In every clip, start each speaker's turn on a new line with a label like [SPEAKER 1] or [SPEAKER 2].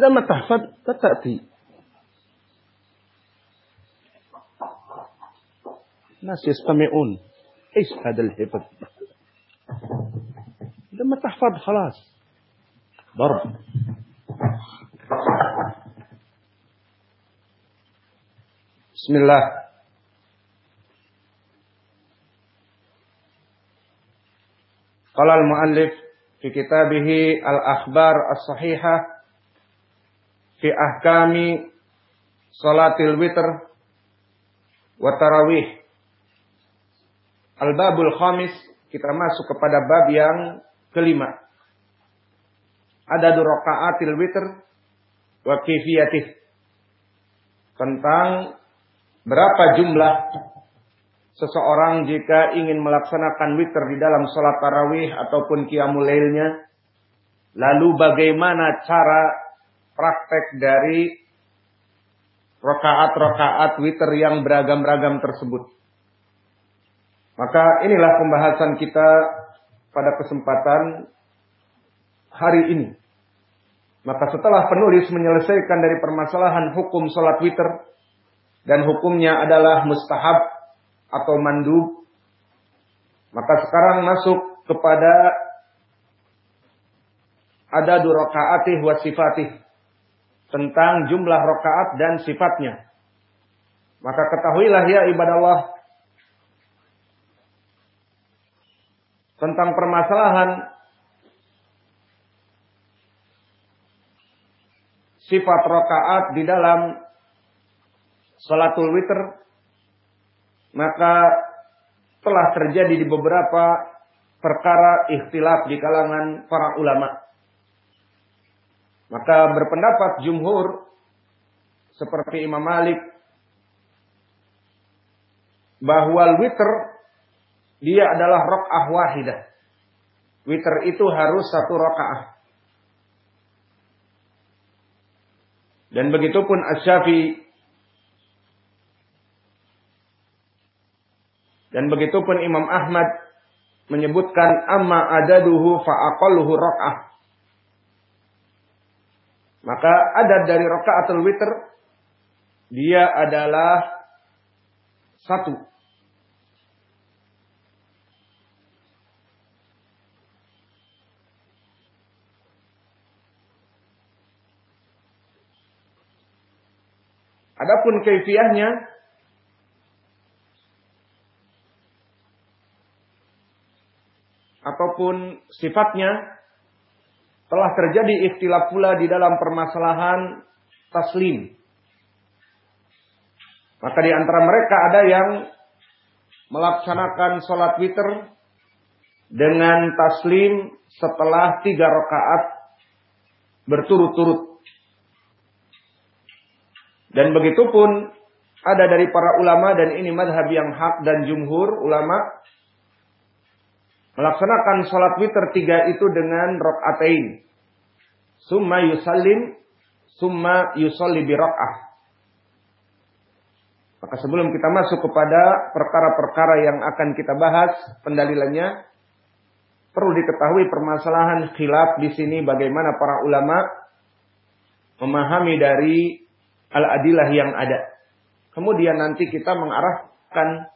[SPEAKER 1] لما تحفظ تأتي الناس يستمعون. إيش هذا الحفظ لما تحفظ خلاص. ضرب. بسم الله. قال المؤلف fi kitabihi Al-Akhbar As-Sahihah fi ahkami salatil witr wa tarawih. Al-Babul Khamis kita masuk kepada bab yang kelima. Ada raka'atil witr wa kifiyatih. Tentang berapa jumlah seseorang jika ingin melaksanakan witr di dalam sholat tarawih ataupun qiyamul lailnya. Lalu bagaimana cara praktek dari rakaat-rakaat witr yang beragam-ragam tersebut. Maka inilah pembahasan kita pada kesempatan hari ini. Maka setelah penulis menyelesaikan dari permasalahan hukum sholat witr dan hukumnya adalah mustahab atau mandub, maka sekarang masuk kepada ada dua rakaatih wa sifatih tentang jumlah rakaat dan sifatnya. Maka ketahuilah ya ibadah Allah tentang permasalahan sifat rakaat di dalam salatul witr maka telah terjadi di beberapa perkara ikhtilaf di kalangan para ulama. Maka berpendapat jumhur seperti Imam Malik bahwa witr dia adalah rakaah wahidah. Witr itu harus satu rakaah. Dan begitu pun Asy-Syafi'i Dan begitu pun Imam Ahmad menyebutkan amma adaduhu fa aqalluhu rakaah. Maka adat dari rakaatul witr dia adalah satu. Adapun kaifiahnya ataupun sifatnya telah terjadi ikhtilaf pula di dalam permasalahan taslim. Maka di antara mereka ada yang melaksanakan sholat witr dengan taslim setelah tiga rakaat berturut-turut. Dan begitu pun ada dari para ulama dan ini madhab yang hak dan jumhur ulama melaksanakan sholat witr tiga itu dengan rokaatain. Summa yusallim, summa yusalli bi rok'ah. Maka sebelum kita masuk kepada perkara-perkara yang akan kita bahas pendalilannya, perlu diketahui permasalahan khilaf di sini bagaimana para ulama memahami dari al-adilah yang ada. Kemudian nanti kita mengarahkan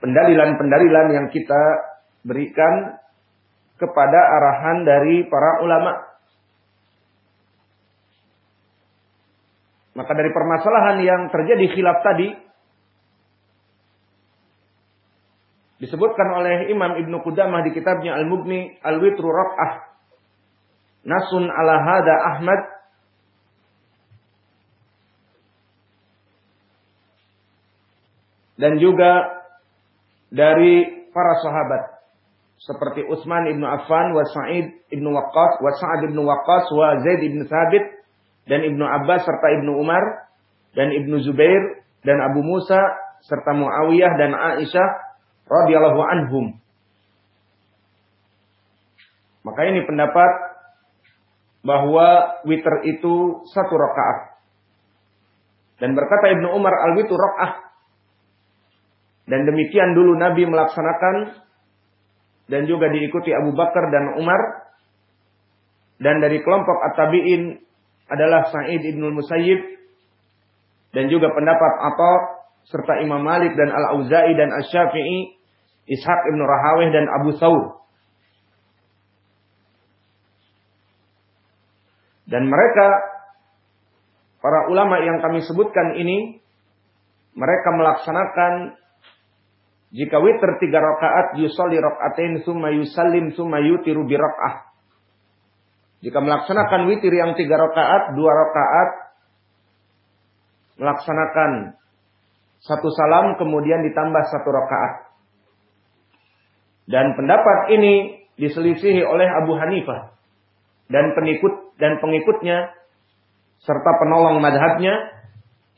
[SPEAKER 1] pendalilan-pendalilan yang kita berikan kepada arahan dari para ulama. Maka dari permasalahan yang terjadi khilaf tadi disebutkan oleh Imam Ibnu Qudamah di kitabnya Al-Mughni Al-Witru Raq'ah. Nasun ala hada Ahmad dan juga dari para sahabat seperti Utsman ibnu Affan, wa Sa'id ibnu Waqqas, wa Sa'ad ibnu Waqqas, wa Zaid ibnu Thabit, dan ibnu Abbas serta ibnu Umar, dan ibnu Zubair, dan Abu Musa, serta Muawiyah dan Aisyah radhiyallahu anhum. Maka ini pendapat bahwa witir itu satu rakaat. Dan berkata Ibnu Umar al-witr rakaat. Dan demikian dulu Nabi melaksanakan dan juga diikuti Abu Bakar dan Umar dan dari kelompok At-Tabi'in adalah Sa'id ibn Musayyib dan juga pendapat Atha serta Imam Malik dan Al-Auza'i dan Asy-Syafi'i, Ishaq ibn Rahawih dan Abu Thawr. Dan mereka para ulama yang kami sebutkan ini mereka melaksanakan jika witir tiga rakaat yusolli rakaatain summa yusallim summa yutiru bi rakaah. Jika melaksanakan witir yang tiga rakaat, dua rakaat melaksanakan satu salam kemudian ditambah satu rakaat. Dan pendapat ini diselisihi oleh Abu Hanifah dan pengikut dan pengikutnya serta penolong madhabnya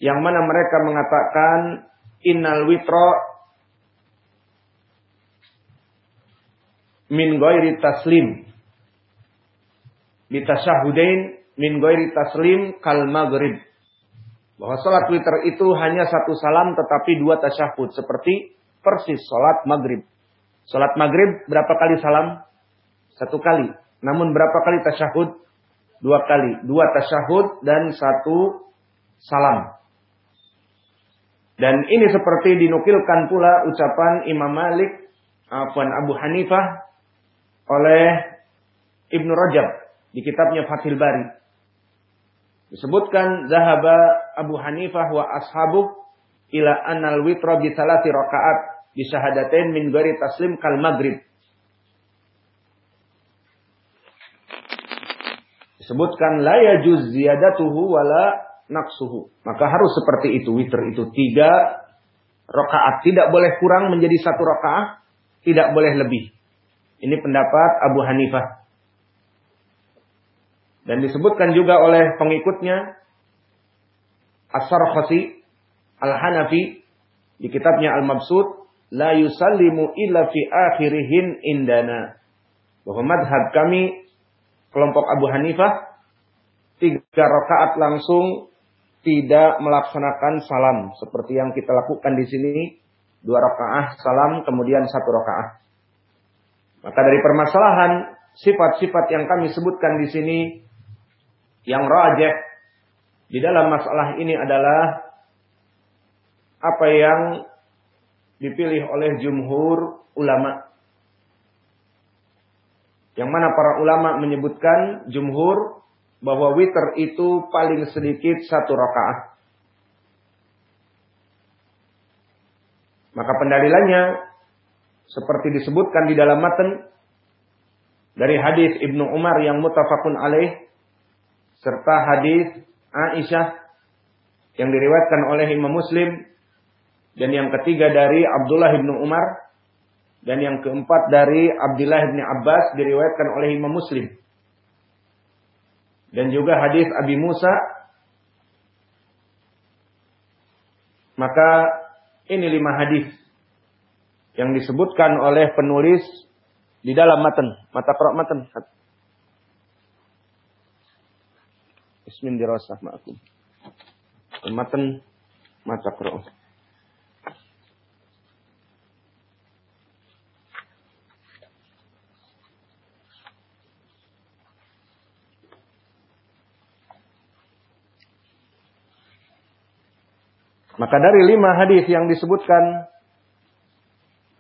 [SPEAKER 1] yang mana mereka mengatakan innal witro min ghairi taslim. Bitasyahudain min ghairi taslim kal maghrib. Bahwa salat witir itu hanya satu salam tetapi dua tasyahud. Seperti persis salat maghrib. Salat maghrib berapa kali salam? Satu kali. Namun berapa kali tasyahud? Dua kali. Dua tasyahud dan satu salam. Dan ini seperti dinukilkan pula ucapan Imam Malik, Abu Hanifah oleh Ibnu Rajab di kitabnya Fathil Bari. Disebutkan zahaba Abu Hanifah wa ashabu ila anal witra bi salati rakaat bi syahadatain min ghairi taslim kal maghrib. Disebutkan la yajuz ziyadatuhu wala naqsuhu. Maka harus seperti itu. Witr itu tiga rakaat. Tidak boleh kurang menjadi satu rakaat. Tidak boleh lebih. Ini pendapat Abu Hanifah. Dan disebutkan juga oleh pengikutnya As-Sarkhasi Al-Hanafi di kitabnya Al-Mabsud la yusallimu illa fi akhirihin indana. Bahwa madhab kami kelompok Abu Hanifah tiga rakaat langsung tidak melaksanakan salam seperti yang kita lakukan di sini dua rakaat salam kemudian satu rakaat. Maka dari permasalahan sifat-sifat yang kami sebutkan di sini yang rajah di dalam masalah ini adalah apa yang dipilih oleh jumhur ulama. Yang mana para ulama menyebutkan jumhur bahwa witir itu paling sedikit satu rakaat. Maka pendalilannya seperti disebutkan di dalam matan dari hadis Ibnu Umar yang mutafakun alaih serta hadis Aisyah yang diriwayatkan oleh Imam Muslim dan yang ketiga dari Abdullah Ibnu Umar dan yang keempat dari Abdullah bin Abbas diriwayatkan oleh Imam Muslim. Dan juga hadis Abi Musa. Maka ini lima hadis yang disebutkan oleh penulis di dalam matan, mata qira matan. Ismin. Matan mata qira. Maka dari lima hadis yang disebutkan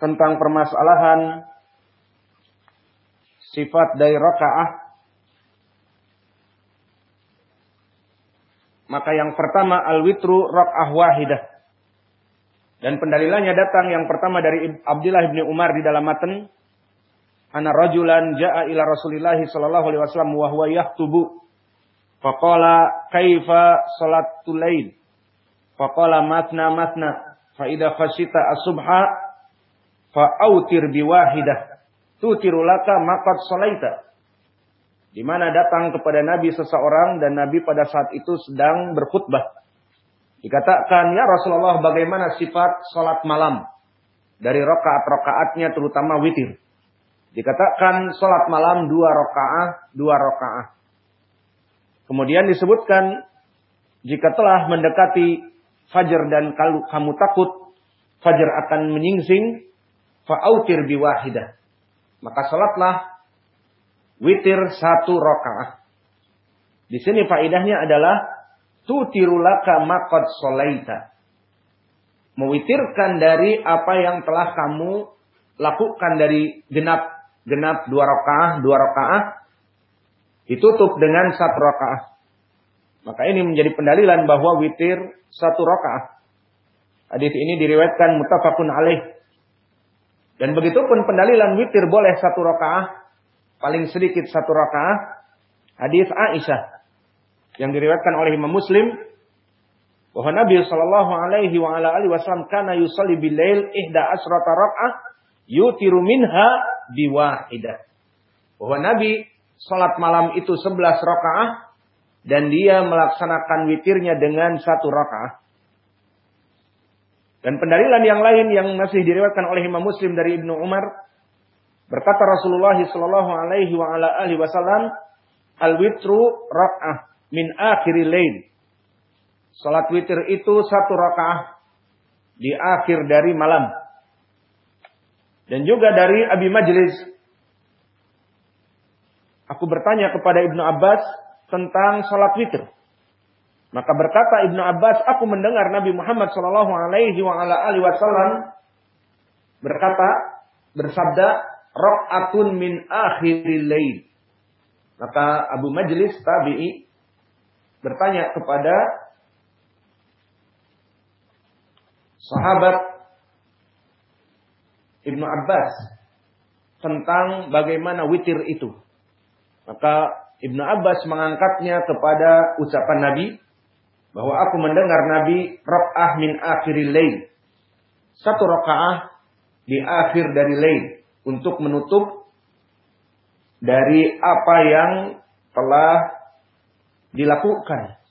[SPEAKER 1] tentang permasalahan sifat dari rakaah. Maka yang pertama al-witru rakaah wahidah. Dan pendalilannya datang yang pertama dari Abdullah bin Umar di dalam matan. Ana rajulan jaa ila Rasulillah sallallahu alaihi wasallam wa huwa yaktubu. Faqala kaifa salatul lail? Faqala matna matna. Fa idza khashita as-subha fa'autir biwahidah tutirulaka maqad solaita. Di mana datang kepada Nabi seseorang dan Nabi pada saat itu sedang berkhutbah. Dikatakan, ya Rasulullah bagaimana sifat salat malam. Dari rokaat-rokaatnya terutama witir. Dikatakan salat malam dua rokaat, dua rokaat. Kemudian disebutkan, jika telah mendekati fajar dan kalau kamu takut fajar akan menyingsing, fa'autir biwahidah. Maka salatlah witir satu rokaat. Di sini faidahnya adalah tutirulaka makot solaita. Mewitirkan dari apa yang telah kamu lakukan dari genap genap dua rakaah dua rakaah ditutup dengan satu rakaah. Maka ini menjadi pendalilan bahwa witir satu rakaah. Hadis ini diriwayatkan mutafakun alaih. Dan begitu pun pendalilan witir boleh satu rakaah, paling sedikit satu rakaah. Hadis Aisyah yang diriwayatkan oleh Imam Muslim bahwa Nabi Shallallahu Alaihi wa ala alihi Wasallam kana yusalli bilail ihda asrata rakaah yutiru minha biwahidah. Bahwa Nabi salat malam itu 11 rakaah dan dia melaksanakan witirnya dengan satu rakaah. Dan pendalilan yang lain yang masih diriwayatkan oleh Imam Muslim dari Ibnu Umar berkata Rasulullah Shallallahu alaihi wa ala wasallam al witru rakaah min akhiril lain. Salat witir itu satu rakaah di akhir dari malam. Dan juga dari Abi Majlis. Aku bertanya kepada Ibnu Abbas tentang salat witir. Maka berkata Ibnu Abbas, aku mendengar Nabi Muhammad Shallallahu Alaihi Wasallam berkata, bersabda, rakaatun min akhiril lain. Maka Abu Majlis tabi'i bertanya kepada sahabat Ibnu Abbas tentang bagaimana witir itu. Maka Ibnu Abbas mengangkatnya kepada ucapan Nabi bahwa aku mendengar Nabi rakaah min akhiril lain. Satu rakaah di akhir dari lain untuk menutup dari apa yang telah dilakukan.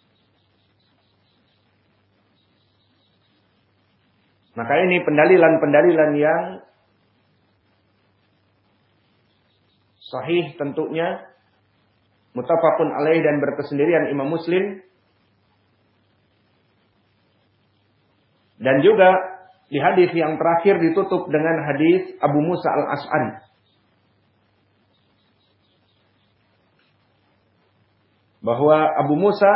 [SPEAKER 1] Maka ini pendalilan-pendalilan yang sahih tentunya mutafakun alaih dan berkesendirian Imam Muslim dan juga di hadis yang terakhir ditutup dengan hadis Abu Musa al-As'ari bahwa Abu Musa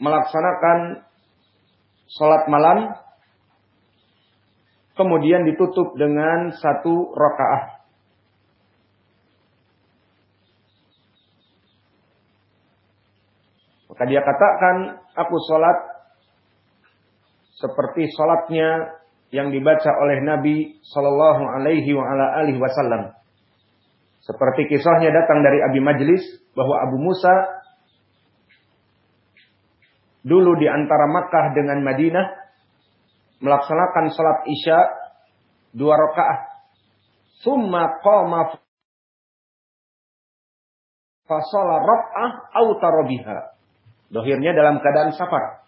[SPEAKER 1] melaksanakan sholat malam kemudian ditutup dengan satu rakaah. Maka dia katakan, aku sholat seperti sholatnya yang dibaca oleh Nabi Shallallahu Alaihi Wasallam. Seperti kisahnya datang dari Abi Majlis bahwa Abu Musa dulu di antara Makkah dengan Madinah melaksanakan salat Isya dua rakaat. Summa qama fasala rak'ah au tarabiha. Dohirnya dalam keadaan safar.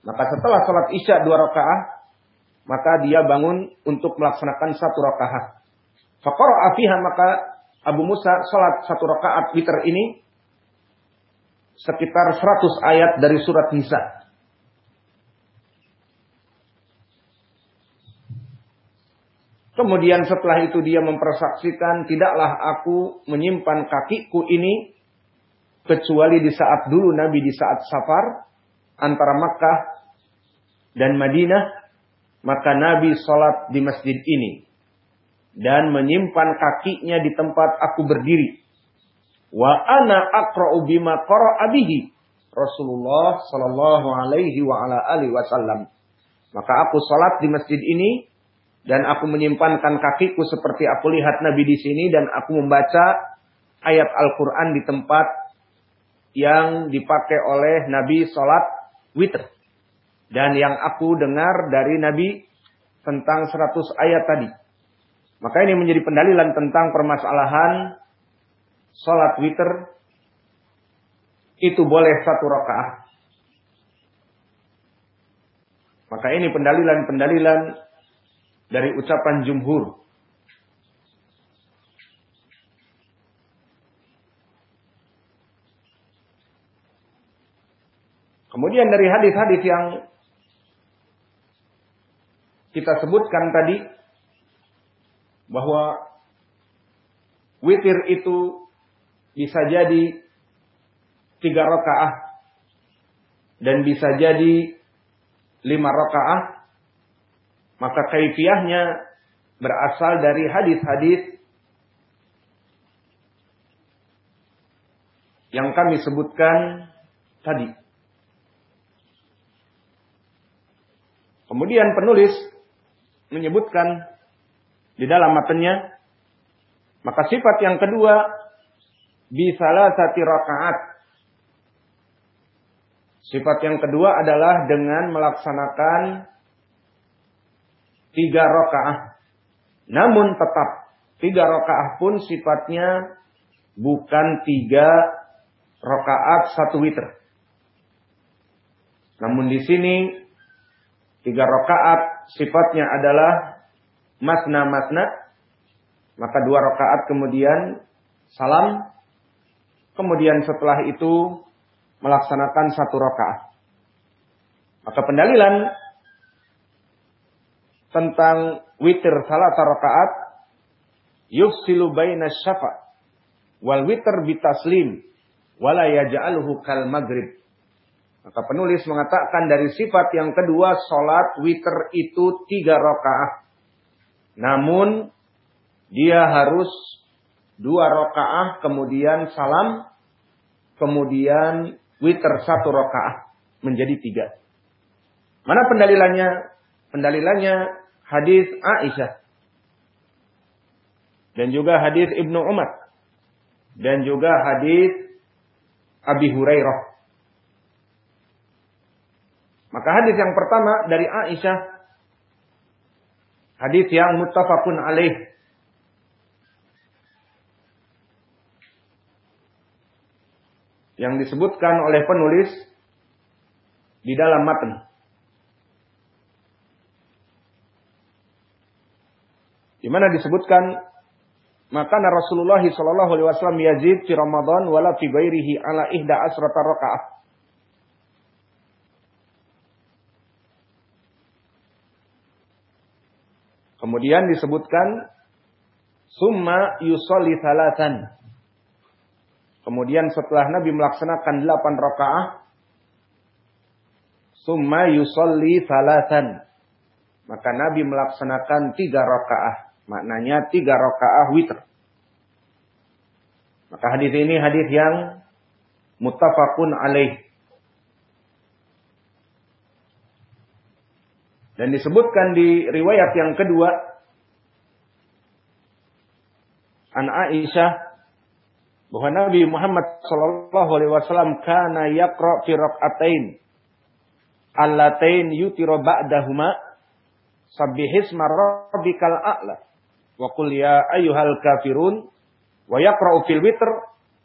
[SPEAKER 1] Maka setelah salat Isya dua rakaat, maka dia bangun untuk melaksanakan satu rakaat. Faqara'a fiha maka Abu Musa salat satu rakaat witir ini sekitar 100 ayat dari surat Nisa. Kemudian setelah itu dia mempersaksikan, tidaklah aku menyimpan kakiku ini kecuali di saat dulu Nabi di saat safar antara Makkah dan Madinah, maka Nabi sholat di masjid ini dan menyimpan kakinya di tempat aku berdiri Wa ana aqra'u bima qara'a Rasulullah sallallahu alaihi wa ala alihi wasallam. Maka aku salat di masjid ini dan aku menyimpankan kakiku seperti aku lihat Nabi di sini dan aku membaca ayat Al-Qur'an di tempat yang dipakai oleh Nabi salat witr. Dan yang aku dengar dari Nabi tentang 100 ayat tadi. Maka ini menjadi pendalilan tentang permasalahan sholat witir itu boleh satu rakaat. Maka ini pendalilan-pendalilan dari ucapan jumhur. Kemudian dari hadis-hadis yang kita sebutkan tadi bahwa witir itu bisa jadi tiga rakaah dan bisa jadi lima rakaah maka kaifiahnya berasal dari hadis-hadis yang kami sebutkan tadi. Kemudian penulis menyebutkan di dalam matanya maka sifat yang kedua bisalah sati rakaat. Sifat yang kedua adalah dengan melaksanakan tiga rakaat. Namun tetap tiga rakaat pun sifatnya bukan tiga rakaat satu witer. Namun di sini tiga rakaat sifatnya adalah masna masna maka dua rakaat kemudian salam kemudian setelah itu melaksanakan satu rakaat. Maka pendalilan tentang witir salah rakaat yufsilu baina syafa wal witir bitaslim wala yaj'aluhu kal maghrib maka penulis mengatakan dari sifat yang kedua, sholat witer itu tiga rakaat. Namun dia harus dua rakaat, kemudian salam, kemudian witer satu rakaat menjadi tiga. Mana pendalilannya? Pendalilannya hadis Aisyah dan juga hadis Ibnu Umar dan juga hadis Abi Hurairah maka hadis yang pertama dari Aisyah hadis yang muttafaqun alaih yang disebutkan oleh penulis di dalam matan. Di mana disebutkan maka Rasulullah sallallahu alaihi wasallam yazid fi Ramadan wala fi ghairihi ala ihda asrata rakaat. Kemudian disebutkan summa yusolli salatan. Kemudian setelah Nabi melaksanakan delapan rakaah, summa yusolli salatan. Maka Nabi melaksanakan tiga rakaah. Maknanya tiga rakaah witr. Maka hadis ini hadis yang muttafaqun alaih. Dan disebutkan di riwayat yang kedua an Aisyah bahwa Nabi Muhammad sallallahu alaihi wasallam kana yaqra fi rak'atain allatain yutiru ba'dahuma sabbihisma rabbikal a'la wa qul ya ayyuhal kafirun wa yaqra'u fil witr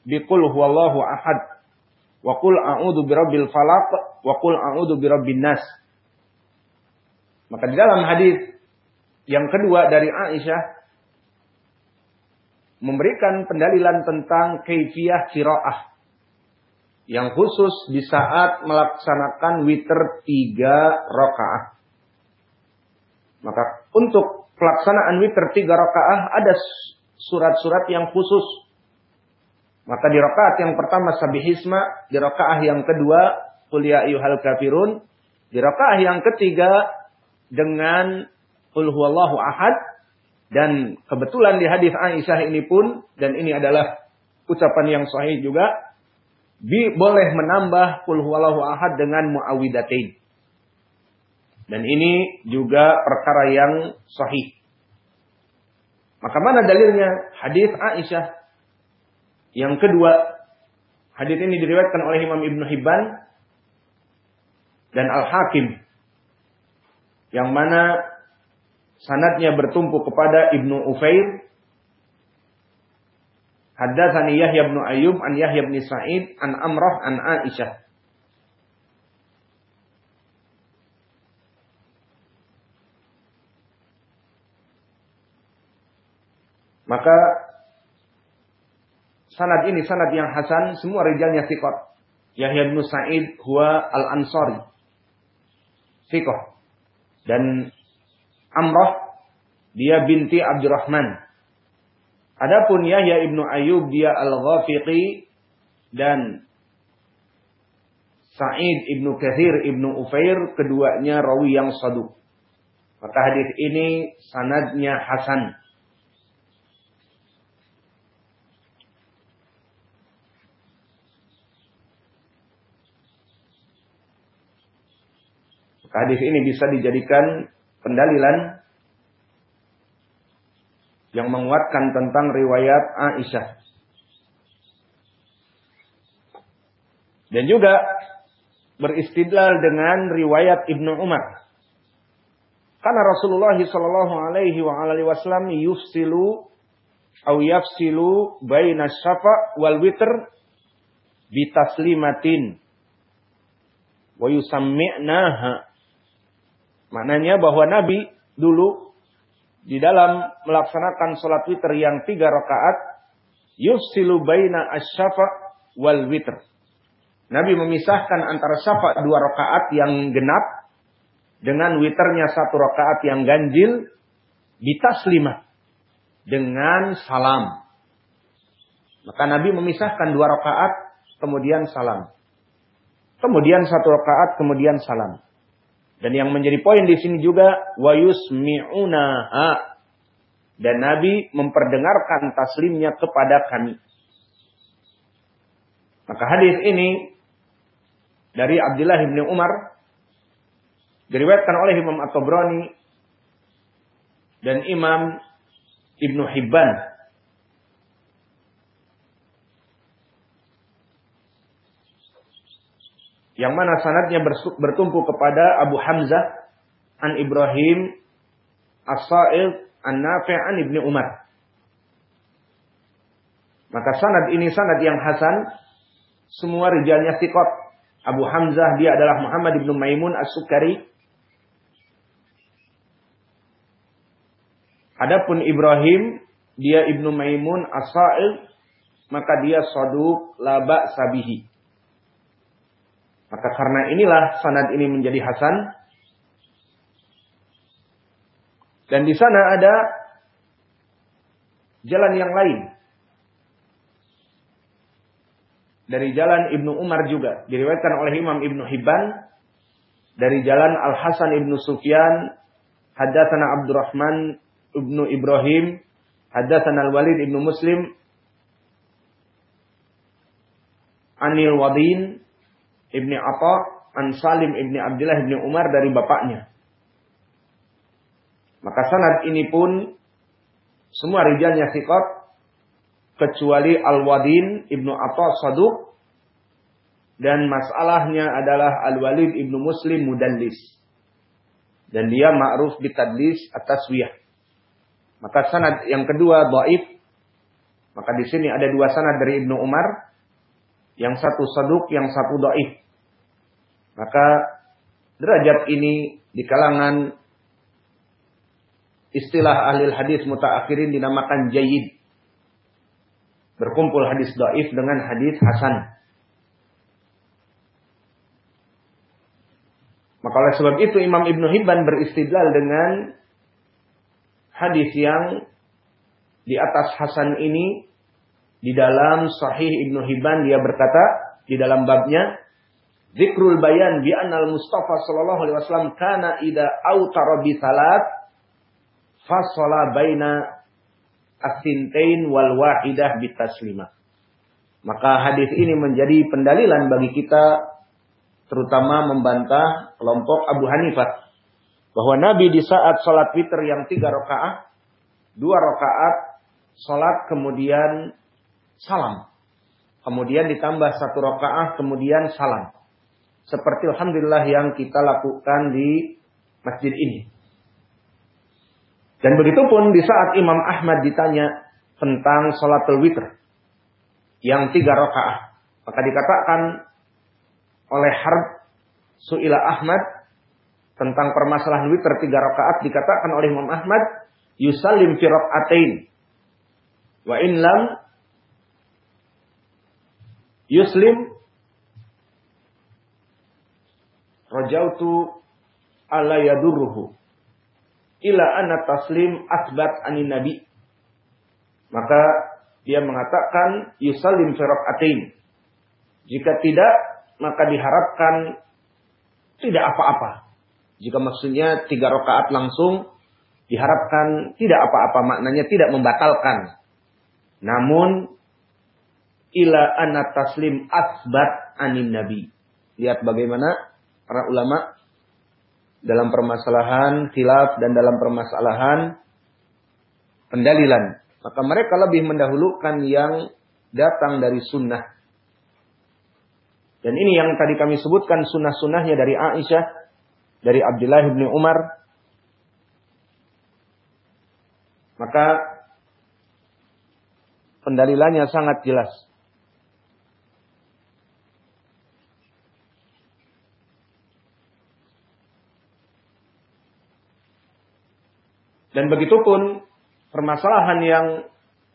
[SPEAKER 1] bi qul huwallahu ahad wa qul a'udzu birabbil falaq wa qul a'udzu birabbin nas maka di dalam hadis yang kedua dari Aisyah memberikan pendalilan tentang kaifiyah qiraah yang khusus di saat melaksanakan witer tiga rakaat. Maka untuk pelaksanaan witer tiga rakaat ada surat-surat yang khusus. Maka di rakaat yang pertama sabihisma, di rakaat yang kedua kuliah ya ayyuhal kafirun, di rakaat yang ketiga dengan Qul huwallahu ahad dan kebetulan di hadis Aisyah ini pun dan ini adalah ucapan yang sahih juga bi, boleh menambah Qul huwallahu ahad dengan muawidatain. Dan ini juga perkara yang sahih. Maka mana dalilnya? Hadis Aisyah. Yang kedua, hadis ini diriwayatkan oleh Imam Ibn Hibban dan Al-Hakim yang mana sanadnya bertumpu kepada Ibnu Ufair. Haddatsani Yahya bin Ayyub an Yahya bin Sa'id an Amrah an Aisyah. Maka sanad ini sanad yang hasan, semua rijalnya thiqat. Yahya bin Sa'id huwa al-Ansari. Thiqah. Dan Amrah dia binti Abdurrahman. Adapun Yahya ibnu Ayub dia al-Ghafiqi dan Sa'id ibnu Kathir ibnu Ufair keduanya rawi yang saduk. Maka hadis ini sanadnya hasan. Hadis ini bisa dijadikan pendalilan yang menguatkan tentang riwayat Aisyah. Dan juga beristidlal dengan riwayat Ibnu Umar. Karena Rasulullah Shallallahu Alaihi Wasallam yufsilu atau yafsilu baina syafa wal witr bitaslimatin wa yusammi'naha Maknanya bahwa Nabi dulu di dalam melaksanakan sholat witir yang tiga rakaat, yufsilu baina asyafa wal witr. Nabi memisahkan antara syafa dua rakaat yang genap dengan witernya satu rakaat yang ganjil lima dengan salam. Maka Nabi memisahkan dua rakaat kemudian salam. Kemudian satu rakaat kemudian salam. Dan yang menjadi poin di sini juga wa yusmi'unaha. Dan Nabi memperdengarkan taslimnya kepada kami. Maka hadis ini dari Abdullah bin Umar diriwayatkan oleh Imam At-Tabrani dan Imam Ibnu Hibban yang mana sanadnya bertumpu kepada Abu Hamzah an Ibrahim As-Sa'id an Nafi' an Ibni Umar. Maka sanad ini sanad yang hasan, semua rijalnya thiqat. Abu Hamzah dia adalah Muhammad ibnu Maimun As-Sukari. Adapun Ibrahim dia ibnu Maimun As-Sa'id maka dia saduk laba sabihi. Maka karena inilah sanad ini menjadi hasan. Dan di sana ada jalan yang lain. Dari jalan Ibnu Umar juga. Diriwayatkan oleh Imam Ibnu Hibban. Dari jalan Al-Hasan Ibnu Sufyan. Haddatsana Abdurrahman Ibnu Ibrahim. Haddatsana Al-Walid Ibnu Muslim. Anil Wadin Ibni Atta an Salim Ibni Abdullah Ibni Umar dari bapaknya. Maka sanad ini pun semua rijalnya sikot kecuali Al-Wadin Ibnu Atta Saduk dan masalahnya adalah Al-Walid Ibnu Muslim Mudallis. Dan dia ma'ruf bitadlis atas wiyah. Maka sanad yang kedua dhaif. Maka di sini ada dua sanad dari Ibnu Umar. Yang satu saduk, yang satu dhaif. Maka derajat ini di kalangan istilah ahli hadis mutaakhirin dinamakan jayid. Berkumpul hadis daif dengan hadis hasan. Maka oleh sebab itu Imam Ibnu Hibban beristidlal dengan hadis yang di atas hasan ini di dalam Sahih Ibnu Hibban dia berkata di dalam babnya Zikrul bayan bi anal Mustafa sallallahu alaihi wasallam kana ida autara bi salat fasala baina asintain wal wahidah bitaslimah. Maka hadis ini menjadi pendalilan bagi kita terutama membantah kelompok Abu Hanifah bahwa Nabi di saat sholat witir yang tiga rakaat, dua rakaat sholat kemudian salam, kemudian ditambah satu rakaat kemudian salam. Seperti Alhamdulillah yang kita lakukan di masjid ini. Dan begitu pun di saat Imam Ahmad ditanya tentang sholatul witr yang tiga rakaat, maka dikatakan oleh Harb Su'ila Ahmad tentang permasalahan witr tiga rakaat dikatakan oleh Imam Ahmad yusallim fi rakaatain wa in lam yuslim rajautu ala yadurruhu. Ila anna taslim asbat anin nabi. Maka dia mengatakan yusallim fi rakaatain jika tidak maka diharapkan tidak apa-apa. Jika maksudnya tiga rakaat langsung diharapkan tidak apa-apa. Maknanya tidak membatalkan. Namun ila anna taslim asbat anin nabi. Lihat bagaimana para ulama dalam permasalahan khilaf dan dalam permasalahan pendalilan. Maka mereka lebih mendahulukan yang datang dari sunnah. Dan ini yang tadi kami sebutkan sunnah-sunnahnya dari Aisyah, dari Abdullah bin Umar. Maka pendalilannya sangat jelas. Dan begitu pun permasalahan yang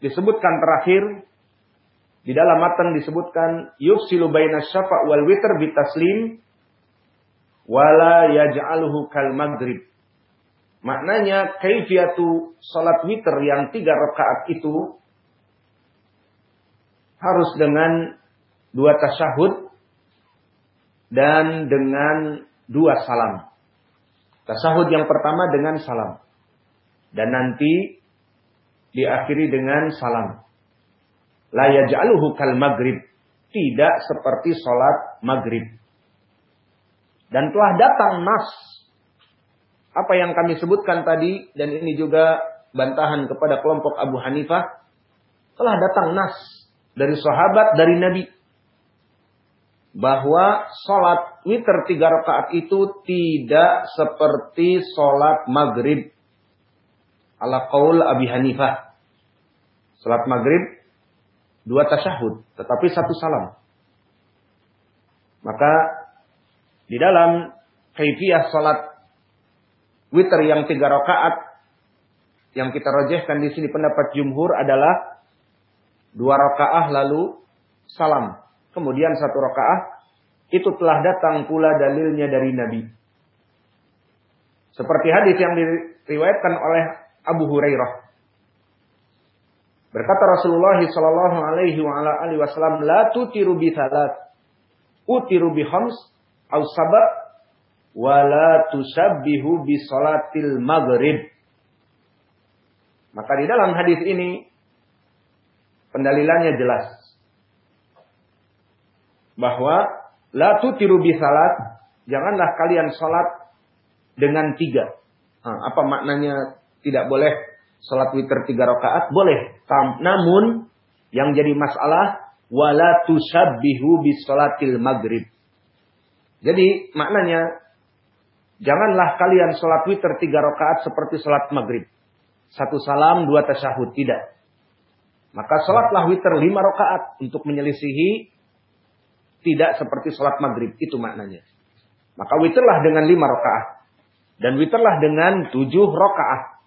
[SPEAKER 1] disebutkan terakhir di dalam matan disebutkan yufsilu baina syafa' wal witr bitaslim wala yaj'aluhu kal maghrib. Maknanya kaifiatu salat witr yang tiga rakaat itu harus dengan dua tasyahud dan dengan dua salam. Tasyahud yang pertama dengan salam. Dan nanti diakhiri dengan salam. La yaj'aluhu kal maghrib. Tidak seperti sholat maghrib. Dan telah datang nas. Apa yang kami sebutkan tadi. Dan ini juga bantahan kepada kelompok Abu Hanifah. Telah datang nas. Dari sahabat, dari Nabi. Bahwa sholat witir tiga rakaat itu tidak seperti sholat maghrib ala qaul Abi Hanifah. Salat maghrib dua tasyahud, tetapi satu salam. Maka di dalam kaifiyah salat witir yang tiga rakaat yang kita rojehkan di sini pendapat jumhur adalah dua rakaah lalu salam. Kemudian satu rakaah itu telah datang pula dalilnya dari Nabi. Seperti hadis yang diriwayatkan oleh Abu Hurairah. Berkata Rasulullah sallallahu alaihi wa ala alihi wasallam, "La tutiru bi salat, utiru bi khams aw sab'a wa la tusabbihu bi salatil maghrib." Maka di dalam hadis ini pendalilannya jelas bahwa la tutiru bi salat, janganlah kalian salat dengan tiga. Nah, apa maknanya tidak boleh sholat witir tiga rakaat, boleh. Namun yang jadi masalah wala tusabbihu bis sholatil maghrib. Jadi maknanya janganlah kalian sholat witir tiga rakaat seperti sholat maghrib. Satu salam, dua tasyahud. Tidak. Maka sholatlah witir lima rakaat untuk menyelisihi tidak seperti sholat maghrib. Itu maknanya. Maka witirlah dengan lima rakaat. Dan witirlah dengan tujuh rakaat.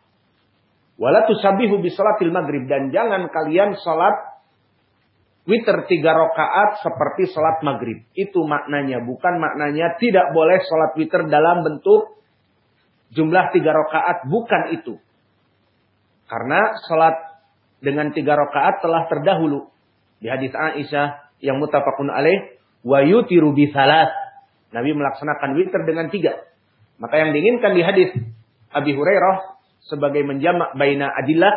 [SPEAKER 1] Wala tusabihu bisolatil maghrib. Dan jangan kalian sholat witir tiga rakaat seperti sholat maghrib. Itu maknanya. Bukan maknanya tidak boleh sholat witir dalam bentuk jumlah tiga rakaat. Bukan itu. Karena sholat dengan tiga rakaat telah terdahulu. Di hadis Aisyah yang mutafakun alaih. Wa yutiru bisalat. Nabi melaksanakan witir dengan tiga. Maka yang diinginkan di hadis Abi Hurairah sebagai menjamak baina adillah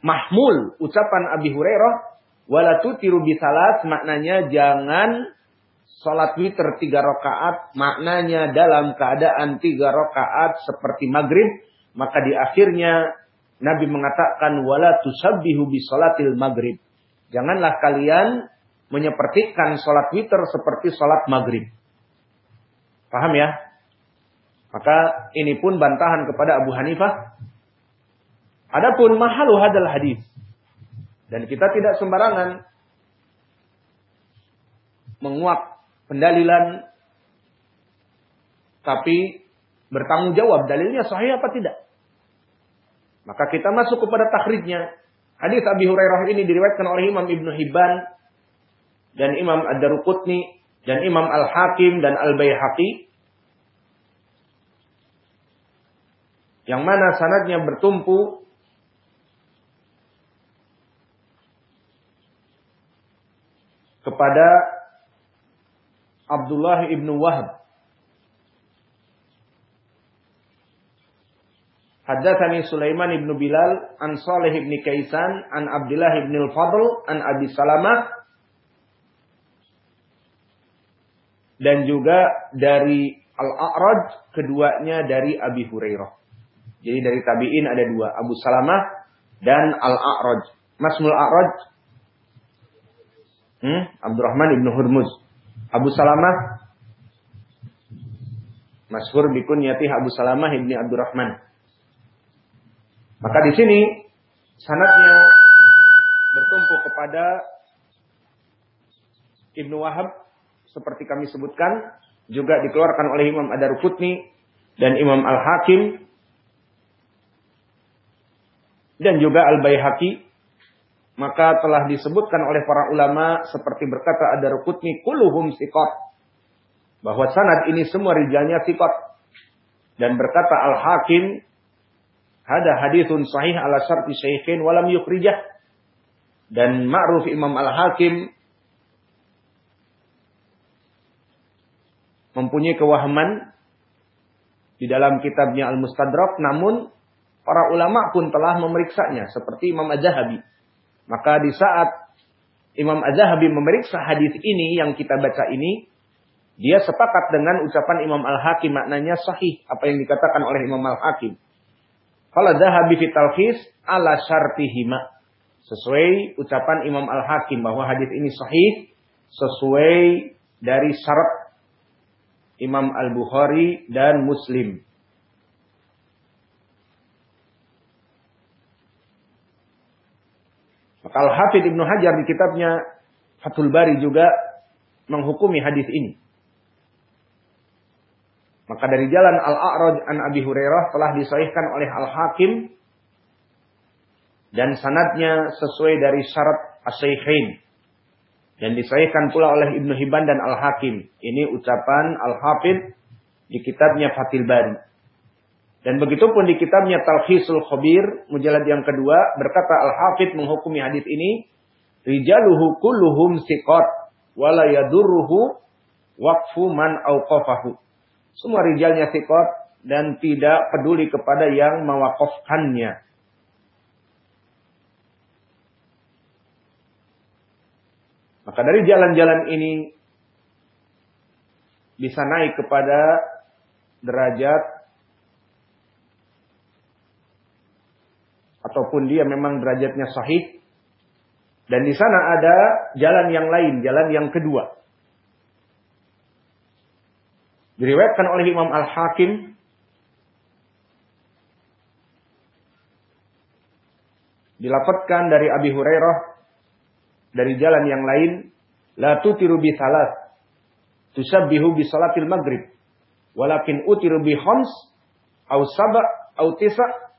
[SPEAKER 1] mahmul ucapan Abi Hurairah wala tutiru bisalat maknanya jangan salat witir tiga rakaat maknanya dalam keadaan tiga rakaat seperti maghrib maka di akhirnya Nabi mengatakan wala tusabbihu bisalatil maghrib. Janganlah kalian menyepertikan salat witir seperti salat maghrib. Paham ya maka ini pun bantahan kepada Abu Hanifah Adapun mahalu hadal hadis. Dan kita tidak sembarangan menguak pendalilan tapi bertanggung jawab dalilnya sahih apa tidak. Maka kita masuk kepada takhrijnya. Hadis Abi Hurairah ini diriwayatkan oleh Imam Ibnu Hibban dan Imam Ad-Daruqutni dan Imam Al-Hakim dan Al-Baihaqi yang mana sanadnya bertumpu kepada Abdullah ibnu Wahab. Haddatsani Sulaiman ibnu Bilal an Salih ibnu Kaisan an Abdullah ibnu Al-Fadl an Abi Salamah dan juga dari Al-A'raj keduanya dari Abi Hurairah. Jadi dari tabi'in ada dua, Abu Salamah dan Al-A'raj. Masmul A'raj hmm? Abdurrahman ibnu Hurmuz. Abu Salamah Masyhur bikunyati Abu Salamah ibni Abdurrahman. Maka di sini sanadnya bertumpu kepada Ibnu Wahab seperti kami sebutkan juga dikeluarkan oleh Imam Ad-Darqutni dan Imam Al-Hakim dan juga Al-Baihaqi maka telah disebutkan oleh para ulama seperti berkata Ad-Darqutni kulluhum siqat. Bahwa sanad ini semua rijalnya siqat. Dan berkata Al-Hakim ada hadithun sahih ala syarti syaikhin walam yukrijah dan ma'ruf Imam Al-Hakim mempunyai kewahaman di dalam kitabnya Al-Mustadrak namun para ulama pun telah memeriksanya seperti Imam Az-Zahabi. Maka di saat Imam Az-Zahabi memeriksa hadis ini yang kita baca ini dia sepakat dengan ucapan Imam Al-Hakim maknanya sahih apa yang dikatakan oleh Imam Al-Hakim. Kalau Zahabi fi ala syartihima. Sesuai ucapan Imam Al-Hakim bahwa hadis ini sahih sesuai dari syarat Imam Al-Bukhari dan Muslim. Maka Al-Hafidh Ibnu Hajar di kitabnya Fathul Bari juga menghukumi hadis ini. Maka dari jalan Al-A'raj an Abi Hurairah telah disahihkan oleh Al-Hakim dan sanadnya sesuai dari syarat as-sahihain. Dan disahihkan pula oleh Ibnu Hibban dan Al-Hakim. Ini ucapan Al-Hafidh di kitabnya Fatil Bari. Dan begitu pun di kitabnya Talhisul Khabir, mujalad yang kedua, berkata Al-Hafidh menghukumi hadis ini, Rijaluhu kulluhum siqat, wala yadurruhu waqfu man awqafahu. Semua rijalnya siqat dan tidak peduli kepada yang mewakafkannya. Maka dari jalan-jalan ini bisa naik kepada derajat ataupun dia memang derajatnya sahih. Dan di sana ada jalan yang lain, jalan yang kedua. Diriwayatkan oleh Imam Al-Hakim. Dilaporkan dari Abi Hurairah dari jalan yang lain. La tutiru bi salat. Tusabbihu bi salatil maghrib. Walakin utiru bi khams au saba au tisa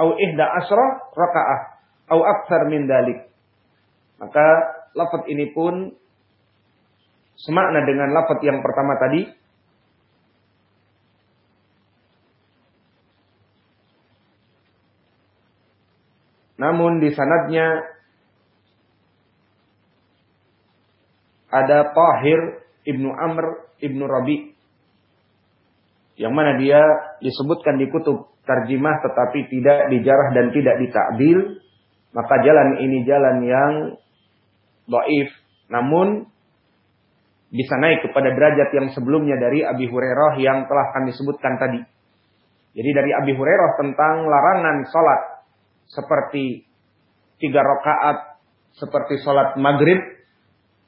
[SPEAKER 1] au ihda asra rakaah. Au akthar min dalik. Maka lafaz ini pun semakna dengan lafaz yang pertama tadi. Namun di sanadnya ada Tahir ibnu Amr ibnu Rabi yang mana dia disebutkan di kutub terjemah tetapi tidak dijarah dan tidak ditakbil maka jalan ini jalan yang doif namun bisa naik kepada derajat yang sebelumnya dari Abi Hurairah yang telah kami sebutkan tadi. Jadi dari Abi Hurairah tentang larangan sholat seperti tiga rakaat seperti sholat maghrib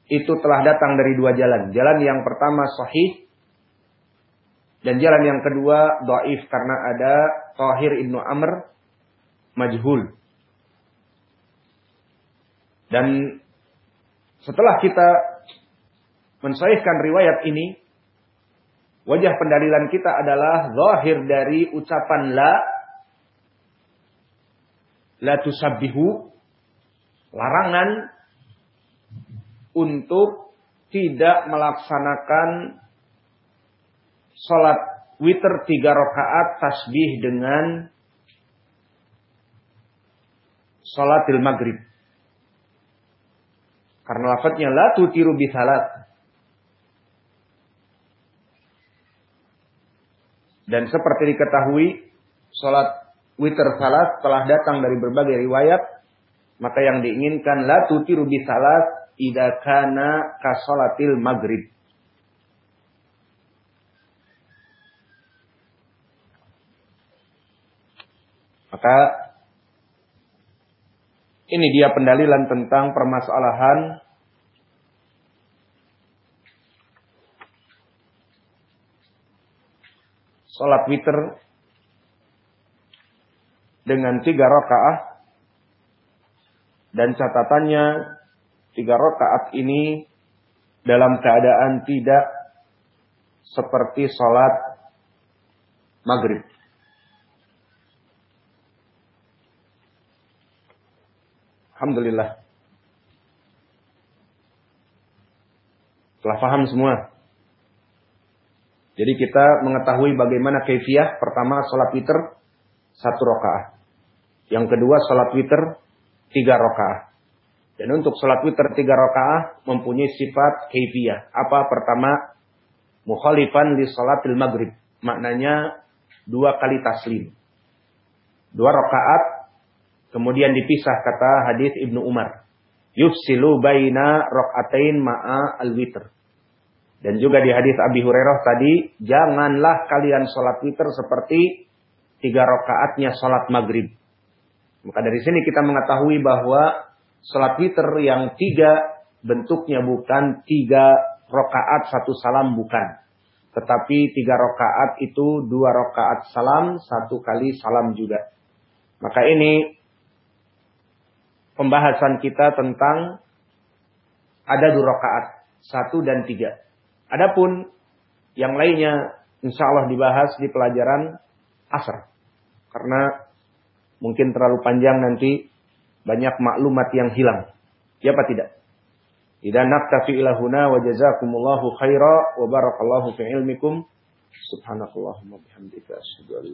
[SPEAKER 1] itu telah datang dari dua jalan. Jalan yang pertama sahih dan jalan yang kedua dhaif karena ada Tahir Ibnu Amr majhul. Dan setelah kita mensahihkan riwayat ini, wajah pendalilan kita adalah zahir dari ucapan la la tusabbihu larangan untuk tidak melaksanakan sholat witir tiga rakaat tasbih dengan sholatil maghrib. Karena lafadznya la tutiru bisalat. Dan seperti diketahui, sholat witir salat telah datang dari berbagai riwayat. Maka yang diinginkan la tutiru bisalat idakana kasolatil maghrib. Maka ini dia pendalilan tentang permasalahan sholat witir dengan tiga rakaat dan catatannya tiga rakaat ini dalam keadaan tidak seperti sholat maghrib. Alhamdulillah. Telah paham semua. Jadi kita mengetahui bagaimana kefiah. Pertama sholat witir satu rakaat. Yang kedua sholat witir tiga rakaat. Dan untuk sholat witir tiga rakaat mempunyai sifat kefiah. Apa? Pertama, mukhalifan di sholatil maghrib. Maknanya dua kali taslim. Dua rakaat Kemudian dipisah kata hadis Ibnu Umar. Yufsilu baina rok'atain ma'a al-witr. Dan juga di hadis Abi Hurairah tadi, janganlah kalian sholat witr seperti tiga rokaatnya sholat maghrib. Maka dari sini kita mengetahui bahwa sholat witr yang tiga bentuknya bukan tiga rokaat satu salam bukan. Tetapi tiga rokaat itu dua rokaat salam, satu kali salam juga. Maka ini pembahasan kita tentang ada dua rakaat, satu dan tiga. Adapun yang lainnya insya Allah dibahas di pelajaran asar. Karena mungkin terlalu panjang nanti banyak maklumat yang hilang. Ya apa tidak? Idza naktafi ilahuna wa jazakumullahu khaira wa barakallahu fi ilmikum. Subhanakallahumma bihamdika asyhadu an